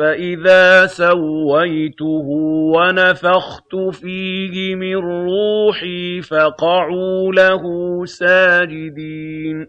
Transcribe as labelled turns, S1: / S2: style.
S1: فَإِذَا سَوَّيْتُهُ وَنَفَخْتُ فِيهِ مِن رُّوحِي فَقَعُوا لَهُ سَاجِدِينَ